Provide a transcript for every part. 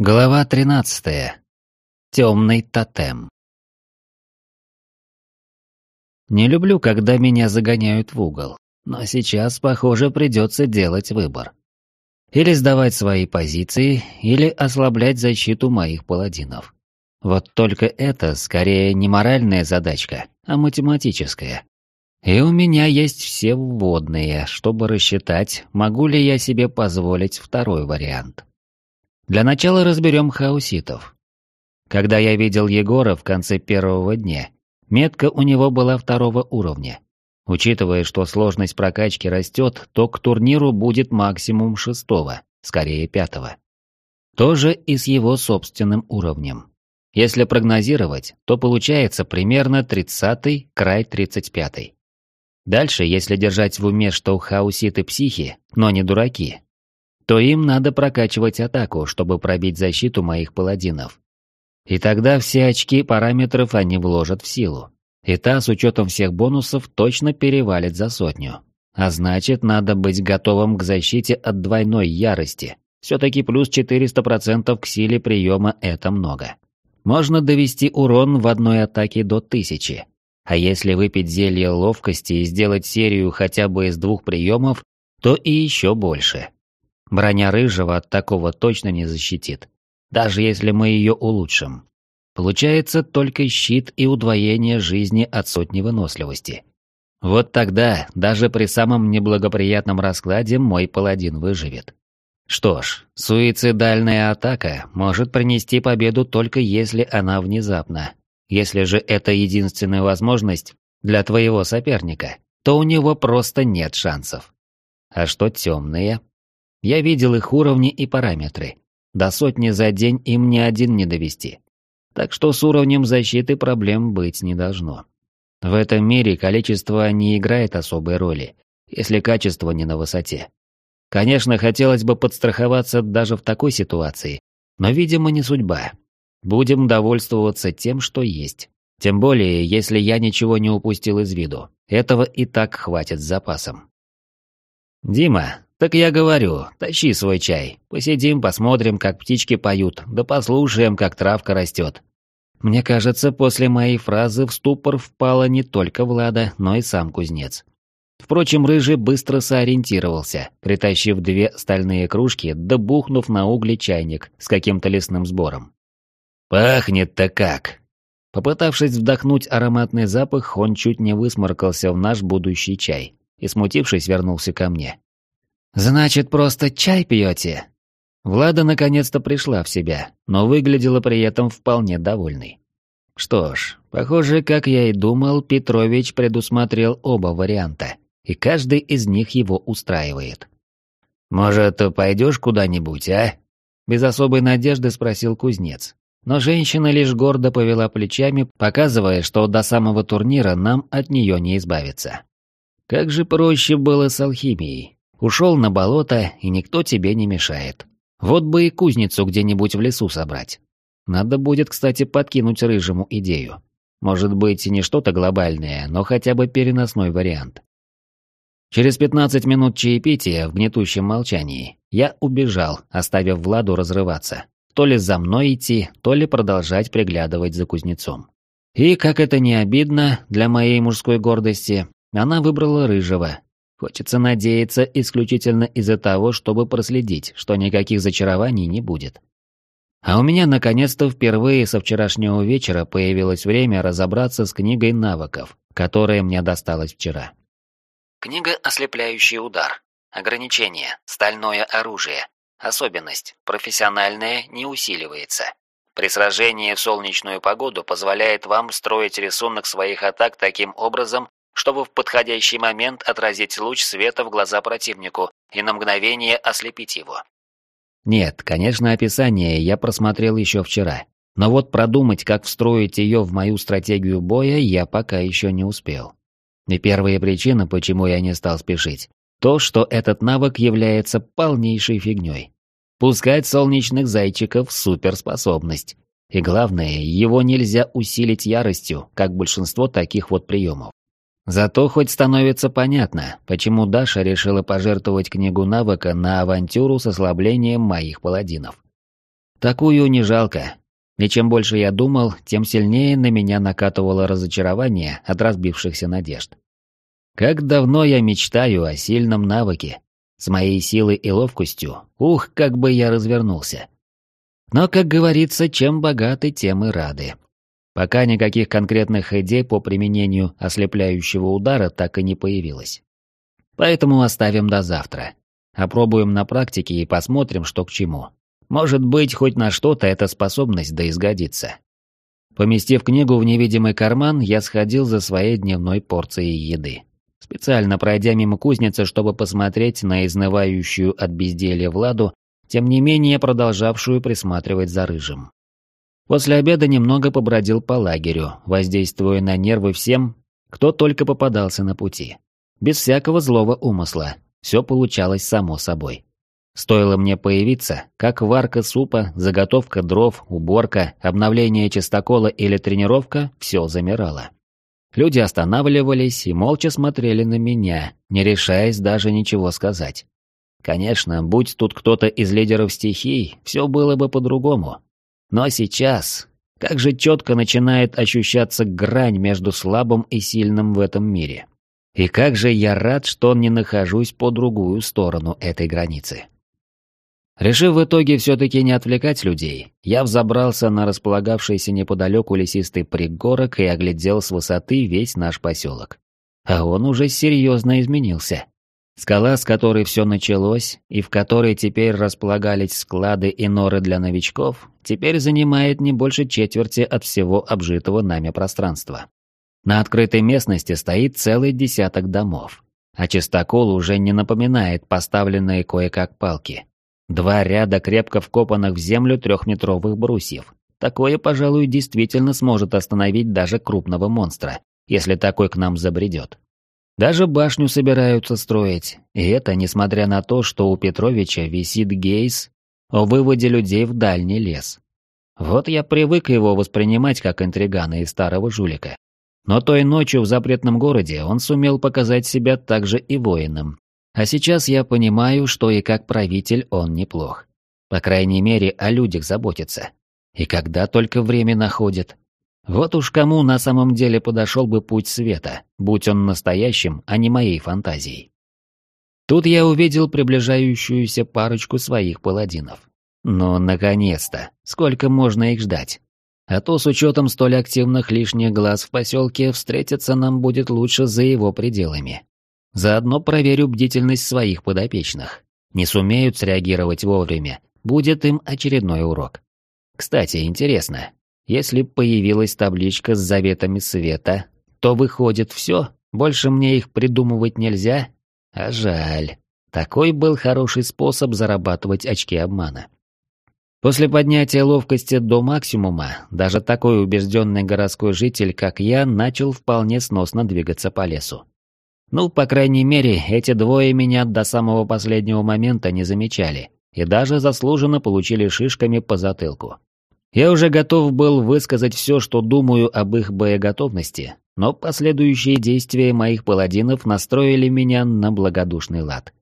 Глава 13. Темный тотем. Не люблю, когда меня загоняют в угол, но сейчас, похоже, придется делать выбор. Или сдавать свои позиции, или ослаблять защиту моих паладинов. Вот только это скорее не моральная задачка, а математическая. И у меня есть все вводные, чтобы рассчитать, могу ли я себе позволить второй вариант. Для начала разберем хауситов. Когда я видел Егора в конце первого дня, метка у него была второго уровня. Учитывая, что сложность прокачки растет, то к турниру будет максимум шестого, скорее пятого. Тоже и с его собственным уровнем. Если прогнозировать, то получается примерно 30-й, край 35-й. Дальше, если держать в уме, что хауситы психи, но не дураки, то им надо прокачивать атаку, чтобы пробить защиту моих паладинов. И тогда все очки параметров они вложат в силу. И та, с учетом всех бонусов, точно перевалит за сотню. А значит, надо быть готовым к защите от двойной ярости. Все-таки плюс 400% к силе приема – это много. Можно довести урон в одной атаке до 1000. А если выпить зелье ловкости и сделать серию хотя бы из двух приемов, то и еще больше. Броня рыжего от такого точно не защитит, даже если мы ее улучшим. Получается только щит и удвоение жизни от сотни выносливости. Вот тогда, даже при самом неблагоприятном раскладе, мой паладин выживет. Что ж, суицидальная атака может принести победу только если она внезапна. Если же это единственная возможность для твоего соперника, то у него просто нет шансов. А что темные? Я видел их уровни и параметры. До сотни за день им ни один не довести. Так что с уровнем защиты проблем быть не должно. В этом мире количество не играет особой роли, если качество не на высоте. Конечно, хотелось бы подстраховаться даже в такой ситуации, но, видимо, не судьба. Будем довольствоваться тем, что есть. Тем более, если я ничего не упустил из виду. Этого и так хватит с запасом. «Дима, «Так я говорю, тащи свой чай. Посидим, посмотрим, как птички поют, да послушаем, как травка растет». Мне кажется, после моей фразы в ступор впала не только Влада, но и сам кузнец. Впрочем, Рыжий быстро сориентировался, притащив две стальные кружки, да бухнув на угли чайник с каким-то лесным сбором. «Пахнет-то как!» Попытавшись вдохнуть ароматный запах, он чуть не высморкался в наш будущий чай и, смутившись, вернулся ко мне. «Значит, просто чай пьете?» Влада наконец-то пришла в себя, но выглядела при этом вполне довольной. Что ж, похоже, как я и думал, Петрович предусмотрел оба варианта, и каждый из них его устраивает. «Может, пойдешь куда-нибудь, а?» Без особой надежды спросил кузнец. Но женщина лишь гордо повела плечами, показывая, что до самого турнира нам от нее не избавиться. Как же проще было с алхимией. Ушел на болото, и никто тебе не мешает. Вот бы и кузницу где-нибудь в лесу собрать. Надо будет, кстати, подкинуть рыжему идею. Может быть, не что-то глобальное, но хотя бы переносной вариант. Через 15 минут чаепития в гнетущем молчании я убежал, оставив Владу разрываться. То ли за мной идти, то ли продолжать приглядывать за кузнецом. И, как это не обидно для моей мужской гордости, она выбрала рыжего, Хочется надеяться исключительно из-за того, чтобы проследить, что никаких зачарований не будет. А у меня наконец-то впервые со вчерашнего вечера появилось время разобраться с книгой навыков, которая мне досталась вчера. Книга «Ослепляющий удар». Ограничение. Стальное оружие. Особенность. Профессиональное не усиливается. При сражении в солнечную погоду позволяет вам строить рисунок своих атак таким образом, чтобы в подходящий момент отразить луч света в глаза противнику и на мгновение ослепить его. Нет, конечно, описание я просмотрел еще вчера. Но вот продумать, как встроить ее в мою стратегию боя, я пока еще не успел. И первая причина, почему я не стал спешить, то, что этот навык является полнейшей фигней. Пускать солнечных зайчиков – суперспособность. И главное, его нельзя усилить яростью, как большинство таких вот приемов. Зато хоть становится понятно, почему Даша решила пожертвовать книгу навыка на авантюру с ослаблением моих паладинов. Такую не жалко. И чем больше я думал, тем сильнее на меня накатывало разочарование от разбившихся надежд. Как давно я мечтаю о сильном навыке. С моей силой и ловкостью, ух, как бы я развернулся. Но, как говорится, чем богаты, тем и рады. Пока никаких конкретных идей по применению ослепляющего удара так и не появилось. Поэтому оставим до завтра. Опробуем на практике и посмотрим, что к чему. Может быть, хоть на что-то эта способность да изгодится. Поместив книгу в невидимый карман, я сходил за своей дневной порцией еды. Специально пройдя мимо кузницы, чтобы посмотреть на изнывающую от безделья Владу, тем не менее продолжавшую присматривать за рыжим. После обеда немного побродил по лагерю, воздействуя на нервы всем, кто только попадался на пути. Без всякого злого умысла, все получалось само собой. Стоило мне появиться, как варка супа, заготовка дров, уборка, обновление чистокола или тренировка, все замирало. Люди останавливались и молча смотрели на меня, не решаясь даже ничего сказать. Конечно, будь тут кто-то из лидеров стихий, все было бы по-другому. Но сейчас, как же четко начинает ощущаться грань между слабым и сильным в этом мире. И как же я рад, что не нахожусь по другую сторону этой границы. Решив в итоге все-таки не отвлекать людей, я взобрался на располагавшийся неподалеку лесистый пригорок и оглядел с высоты весь наш поселок. А он уже серьезно изменился. Скала, с которой все началось, и в которой теперь располагались склады и норы для новичков, теперь занимает не больше четверти от всего обжитого нами пространства. На открытой местности стоит целый десяток домов, а чистокол уже не напоминает поставленные кое-как палки. Два ряда крепко вкопанных в землю трехметровых брусьев. Такое, пожалуй, действительно сможет остановить даже крупного монстра, если такой к нам забредет. Даже башню собираются строить, и это несмотря на то, что у Петровича висит гейс о выводе людей в дальний лес. Вот я привык его воспринимать как интригана и старого жулика. Но той ночью в запретном городе он сумел показать себя также и воином, а сейчас я понимаю, что и как правитель он неплох. По крайней мере, о людях заботится. И когда только время находит. Вот уж кому на самом деле подошел бы путь света, будь он настоящим, а не моей фантазией. Тут я увидел приближающуюся парочку своих паладинов. Ну, наконец-то! Сколько можно их ждать? А то с учетом столь активных лишних глаз в поселке встретиться нам будет лучше за его пределами. Заодно проверю бдительность своих подопечных. Не сумеют среагировать вовремя, будет им очередной урок. Кстати, интересно, если появилась табличка с заветами света, то выходит все, больше мне их придумывать нельзя? А жаль. Такой был хороший способ зарабатывать очки обмана. После поднятия ловкости до максимума, даже такой убежденный городской житель, как я, начал вполне сносно двигаться по лесу. Ну, по крайней мере, эти двое меня до самого последнего момента не замечали и даже заслуженно получили шишками по затылку. Я уже готов был высказать все, что думаю об их боеготовности, но последующие действия моих паладинов настроили меня на благодушный лад.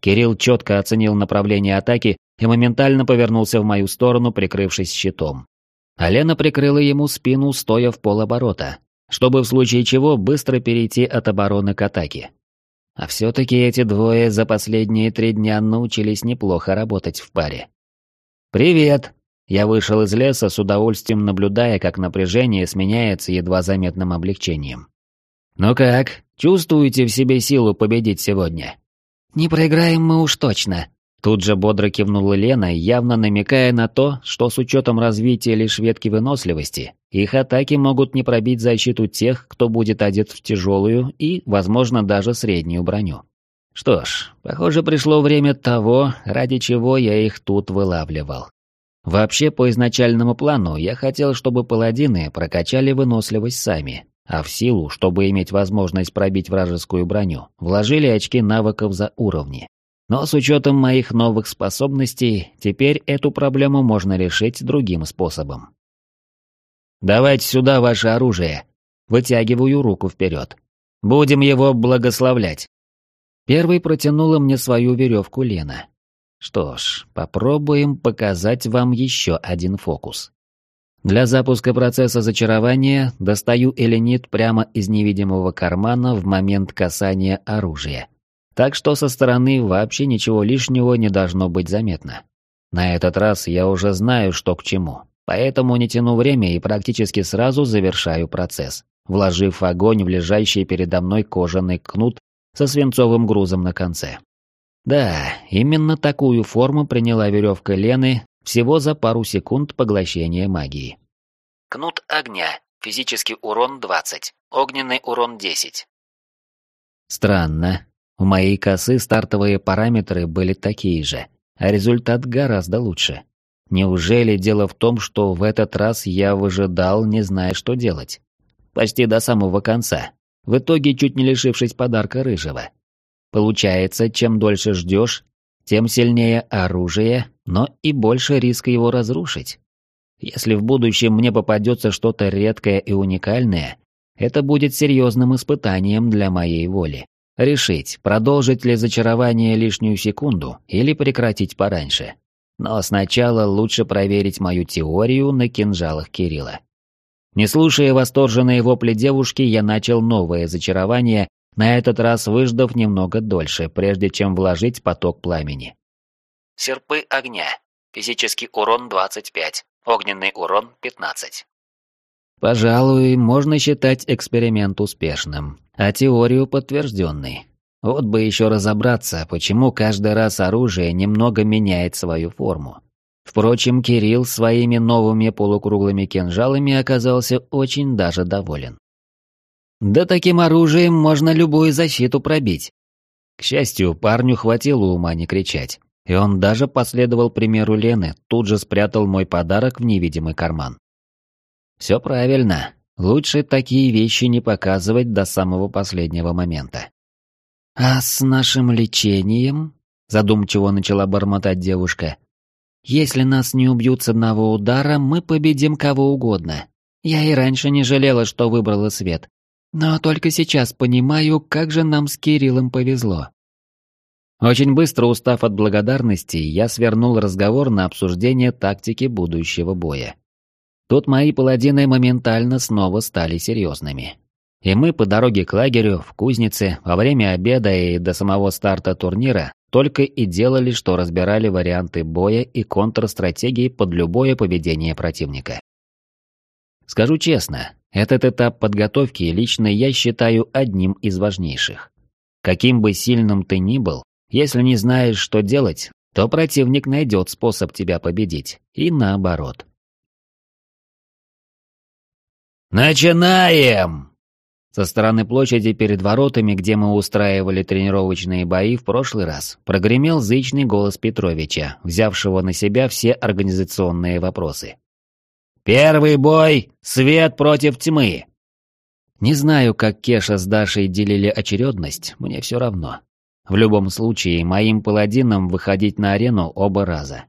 Кирилл четко оценил направление атаки и моментально повернулся в мою сторону, прикрывшись щитом. Алена прикрыла ему спину, стоя в полоборота, чтобы в случае чего быстро перейти от обороны к атаке. А все-таки эти двое за последние три дня научились неплохо работать в паре. «Привет!» Я вышел из леса с удовольствием наблюдая, как напряжение сменяется едва заметным облегчением. «Ну как, чувствуете в себе силу победить сегодня?» «Не проиграем мы уж точно», Тут же бодро кивнула Лена, явно намекая на то, что с учетом развития лишь ветки выносливости, их атаки могут не пробить защиту тех, кто будет одет в тяжелую и, возможно, даже среднюю броню. Что ж, похоже, пришло время того, ради чего я их тут вылавливал. Вообще, по изначальному плану, я хотел, чтобы паладины прокачали выносливость сами, а в силу, чтобы иметь возможность пробить вражескую броню, вложили очки навыков за уровни. Но с учетом моих новых способностей, теперь эту проблему можно решить другим способом. «Давайте сюда ваше оружие!» Вытягиваю руку вперед. «Будем его благословлять!» Первой протянула мне свою веревку Лена. Что ж, попробуем показать вам еще один фокус. Для запуска процесса зачарования достаю эленит прямо из невидимого кармана в момент касания оружия. Так что со стороны вообще ничего лишнего не должно быть заметно. На этот раз я уже знаю, что к чему, поэтому не тяну время и практически сразу завершаю процесс, вложив огонь в лежащий передо мной кожаный кнут со свинцовым грузом на конце. Да, именно такую форму приняла веревка Лены всего за пару секунд поглощения магии. Кнут огня. Физический урон 20. Огненный урон 10. Странно. У моей косы стартовые параметры были такие же, а результат гораздо лучше. Неужели дело в том, что в этот раз я выжидал, не зная, что делать? Почти до самого конца. В итоге чуть не лишившись подарка рыжего. Получается, чем дольше ждешь, тем сильнее оружие, но и больше риска его разрушить. Если в будущем мне попадется что-то редкое и уникальное, это будет серьезным испытанием для моей воли. Решить, продолжить ли зачарование лишнюю секунду или прекратить пораньше. Но сначала лучше проверить мою теорию на кинжалах Кирилла. Не слушая восторженные вопли девушки, я начал новое зачарование на этот раз выждав немного дольше, прежде чем вложить поток пламени. Серпы огня. Физический урон 25. Огненный урон 15. Пожалуй, можно считать эксперимент успешным, а теорию подтвержденной. Вот бы еще разобраться, почему каждый раз оружие немного меняет свою форму. Впрочем, Кирилл своими новыми полукруглыми кинжалами оказался очень даже доволен. Да таким оружием можно любую защиту пробить. К счастью, парню хватило ума не кричать, и он даже последовал примеру Лены, тут же спрятал мой подарок в невидимый карман. Все правильно, лучше такие вещи не показывать до самого последнего момента. «А с нашим лечением?» — задумчиво начала бормотать девушка. «Если нас не убьют с одного удара, мы победим кого угодно. Я и раньше не жалела, что выбрала свет. Но только сейчас понимаю, как же нам с Кириллом повезло. Очень быстро устав от благодарности, я свернул разговор на обсуждение тактики будущего боя. Тут мои паладины моментально снова стали серьезными. И мы по дороге к лагерю, в кузнице, во время обеда и до самого старта турнира только и делали, что разбирали варианты боя и контрстратегии под любое поведение противника. Скажу честно, этот этап подготовки лично я считаю одним из важнейших. Каким бы сильным ты ни был, если не знаешь, что делать, то противник найдет способ тебя победить, и наоборот. «Начинаем!» Со стороны площади перед воротами, где мы устраивали тренировочные бои в прошлый раз, прогремел зычный голос Петровича, взявшего на себя все организационные вопросы. Первый бой — свет против тьмы. Не знаю, как Кеша с Дашей делили очередность, мне все равно. В любом случае, моим паладинам выходить на арену оба раза.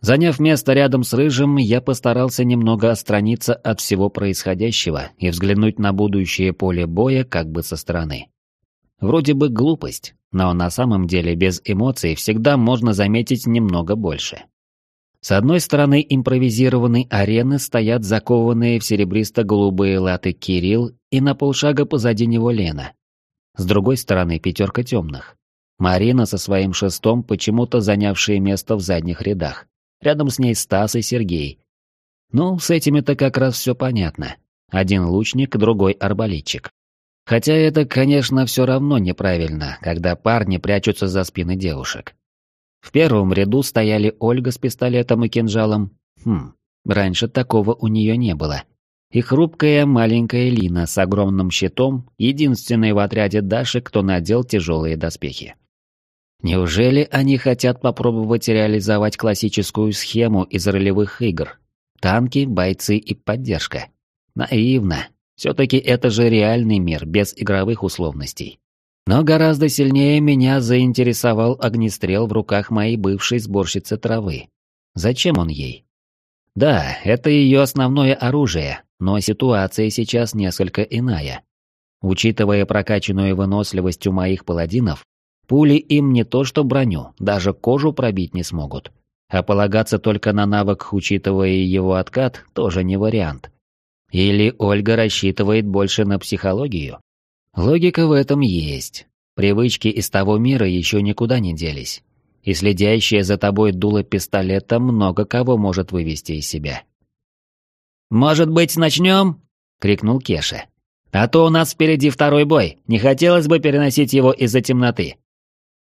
Заняв место рядом с Рыжим, я постарался немного отстраниться от всего происходящего и взглянуть на будущее поле боя как бы со стороны. Вроде бы глупость, но на самом деле без эмоций всегда можно заметить немного больше. С одной стороны импровизированной арены стоят закованные в серебристо-голубые латы Кирилл и на полшага позади него Лена. С другой стороны пятерка темных. Марина со своим шестом, почему-то занявшие место в задних рядах. Рядом с ней Стас и Сергей. Ну, с этими-то как раз все понятно. Один лучник, другой арбалетчик. Хотя это, конечно, все равно неправильно, когда парни прячутся за спины девушек. В первом ряду стояли Ольга с пистолетом и кинжалом. Хм, раньше такого у нее не было. И хрупкая маленькая Лина с огромным щитом, единственной в отряде Даши, кто надел тяжелые доспехи. Неужели они хотят попробовать реализовать классическую схему из ролевых игр? Танки, бойцы и поддержка. Наивно. Все-таки это же реальный мир без игровых условностей. Но гораздо сильнее меня заинтересовал огнестрел в руках моей бывшей сборщицы травы. Зачем он ей? Да, это ее основное оружие, но ситуация сейчас несколько иная. Учитывая прокачанную выносливость у моих паладинов, Пули им не то что броню, даже кожу пробить не смогут. А полагаться только на навык, учитывая его откат, тоже не вариант. Или Ольга рассчитывает больше на психологию? Логика в этом есть. Привычки из того мира еще никуда не делись. И следящее за тобой дуло пистолета много кого может вывести из себя. «Может быть, начнем?» — крикнул Кеша. «А то у нас впереди второй бой, не хотелось бы переносить его из-за темноты».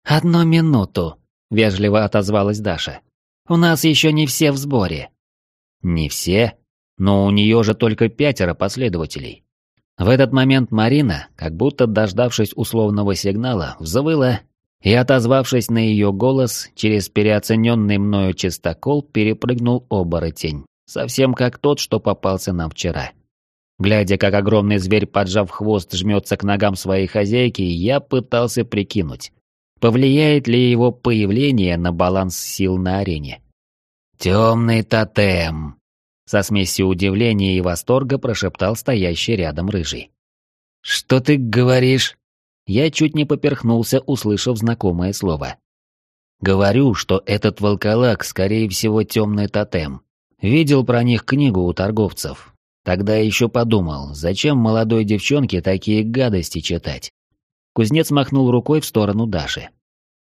«Одну минуту», — вежливо отозвалась Даша. «У нас еще не все в сборе». «Не все? Но у нее же только пятеро последователей». В этот момент Марина, как будто дождавшись условного сигнала, взвыла и, отозвавшись на ее голос, через переоцененный мною чистокол перепрыгнул оборотень, совсем как тот, что попался нам вчера. Глядя, как огромный зверь, поджав хвост, жмется к ногам своей хозяйки, я пытался прикинуть, повлияет ли его появление на баланс сил на арене. «Темный тотем!» Со смесью удивления и восторга прошептал стоящий рядом рыжий. «Что ты говоришь?» Я чуть не поперхнулся, услышав знакомое слово. Говорю, что этот волколак, скорее всего, темный тотем. Видел про них книгу у торговцев. Тогда еще подумал, зачем молодой девчонке такие гадости читать. Кузнец махнул рукой в сторону Даши.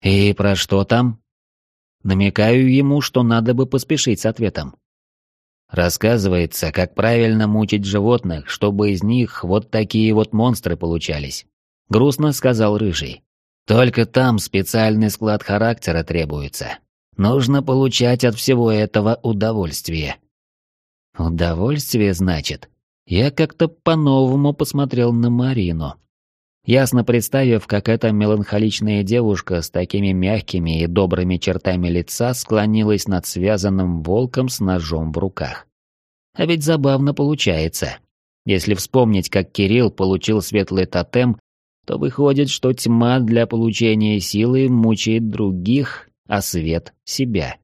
«И про что там?» Намекаю ему, что надо бы поспешить с ответом. Рассказывается, как правильно мучить животных, чтобы из них вот такие вот монстры получались. — грустно сказал Рыжий. «Только там специальный склад характера требуется. Нужно получать от всего этого удовольствие». «Удовольствие, значит?» Я как-то по-новому посмотрел на Марину. Ясно представив, как эта меланхоличная девушка с такими мягкими и добрыми чертами лица склонилась над связанным волком с ножом в руках. А ведь забавно получается. Если вспомнить, как Кирилл получил светлый тотем то выходит, что тьма для получения силы мучает других, а свет — себя.